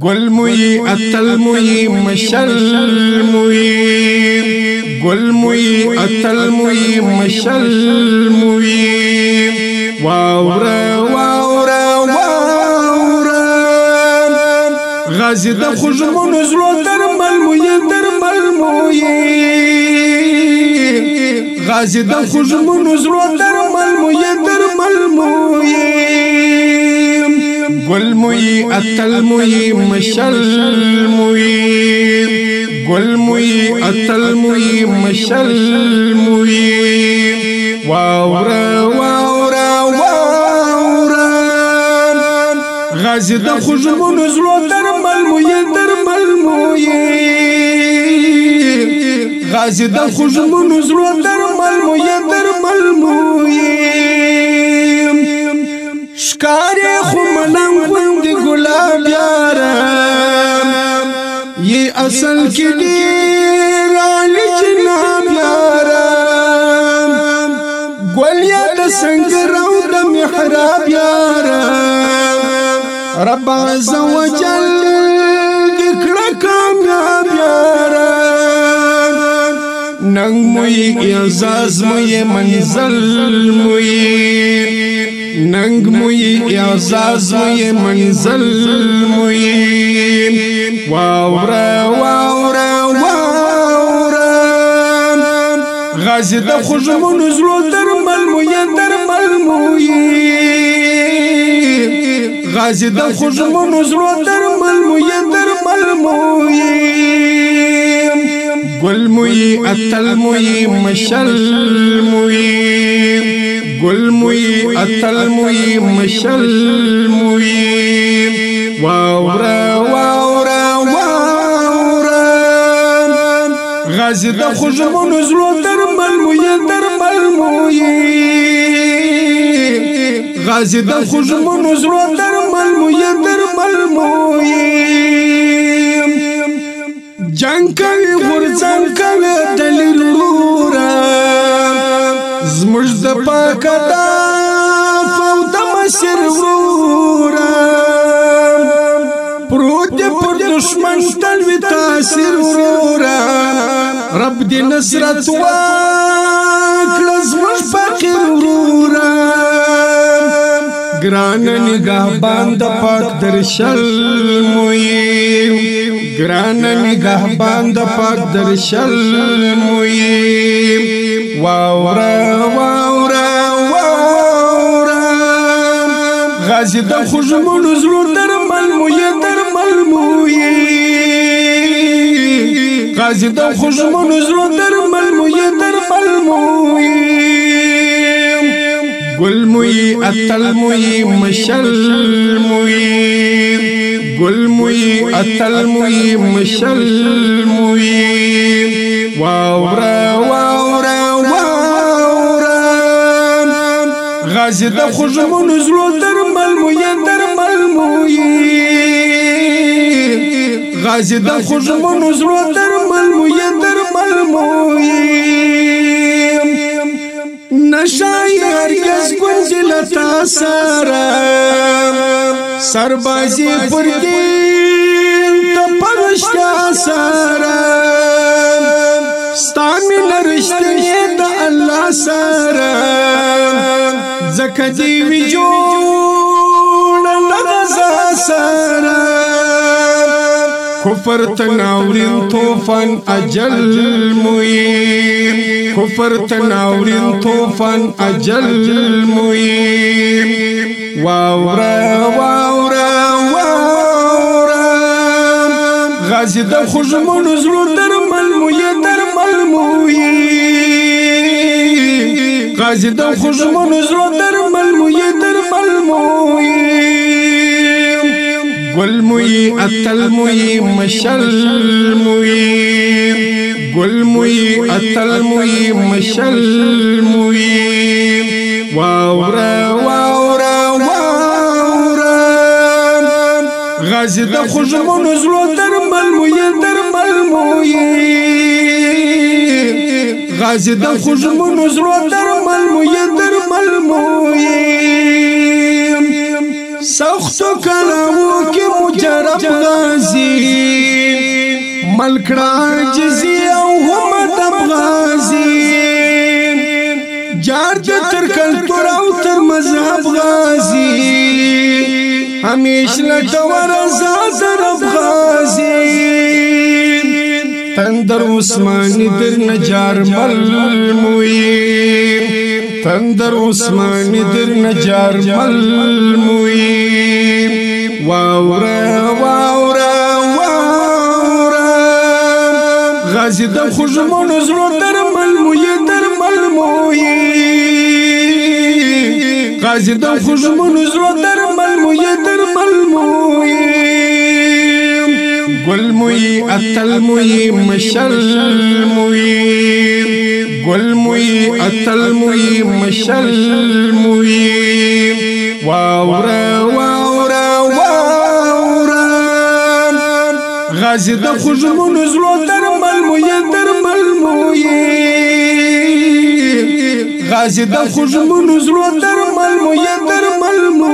گل موی اتل موی مشل موی گل موی اتل موی مشل موی واورا واورا واورا غازی د خوشمون زلو درمل موی درمل موی غازی د خوشمون زلو درمل موی درمل والمي التلمي مش المي والمي التلمي مش المي واورا واورا واورا غازي د خوشمونو زړو درمل مو یې درمل مو یې غازي د خوشمونو زړو درمل مو یې درمل مو یې ښکارې خو اصل کې ډېر علي جناب یارم ګولیا د سنگر او د محراب یارم رب عز وجل دې کړه کامیاب یارم نن مو یې اعزاز مو یې منزل مو یې ننګ موي اعزاز موي منزل موي واورا واورا واورا غازي د خوشمون زلو درمل موي درمل موي غازي د خوشمون زلو درمل موي درمل موي ګل موي اتل موي مشل موي گل موی اتل موی مشل موی واورا واورا واورا غازی د خوشمون زلو درمل موی درمل موی غازی د خوشمون زلو درمل موی درمل موی جنگ کوي غرزن کوي زموږ د پاکه دا فوت مشر ورورا پروت پر دشمن تل وی تاثیر ورورا رب دې نصرت وا کله زموږ فقیر ورورا ګران نگاه باند پاک درشل مو ګران نگهبان د پاک درشل موي واورا واورا واورا غازي د خوشمن زړه درمل موي درمل موي غازي د خوشمن زړه درمل موي درمل موي گل موی اتل موی مشل موی گل موی اتل موی مشل موی واورا واورا واورا غازی د خوشمون زلو درمل موی مل موی غازی د خوشمون زلو درمل موی مل موی نشای هرگز گنج لتا سارا سربازی پردین تا پرشتا سارا ستامی لرشتنی دا اللہ سارا زکا دیوی جوڑ لغزا سارا کفر تناورین توفان اجل مویم كفر تناورين طوفان اجل مهيم واورا واورا واورا غازي د خوشمون زړو درمل موی درمل غازي غازی د خوشمون زړو درمل ملمو درمل موی گل موی اتل گل موی اتل موی مشل موی واورا واورا واورا غازی د خوشمونو زلو درمل موی درمل موی غازی د خوشمونو زلو درمل موی درمل موی سخت کلاو کې مجرب غازی ملکړه جزي او هم د غازي جار د تر کلتور او تر مذهب غازي همیش لټه ورزا در غازي تندر عثماني در نجار مل موي تندر عثماني در نجار مل موي واو واو داسې د خوږمونو زړو درمل مو یې درمل مو یې غازي د خوږمونو زړو درمل مو یې درمل مو یې ګل مو یې اتل مو یې مشل مو یې ګل مو یې اتل مو یې مشل مو یې واورا واورا واورا غازي د خوږمونو زړو تازه د خوږمنو زړو درمل مو یا درمل مو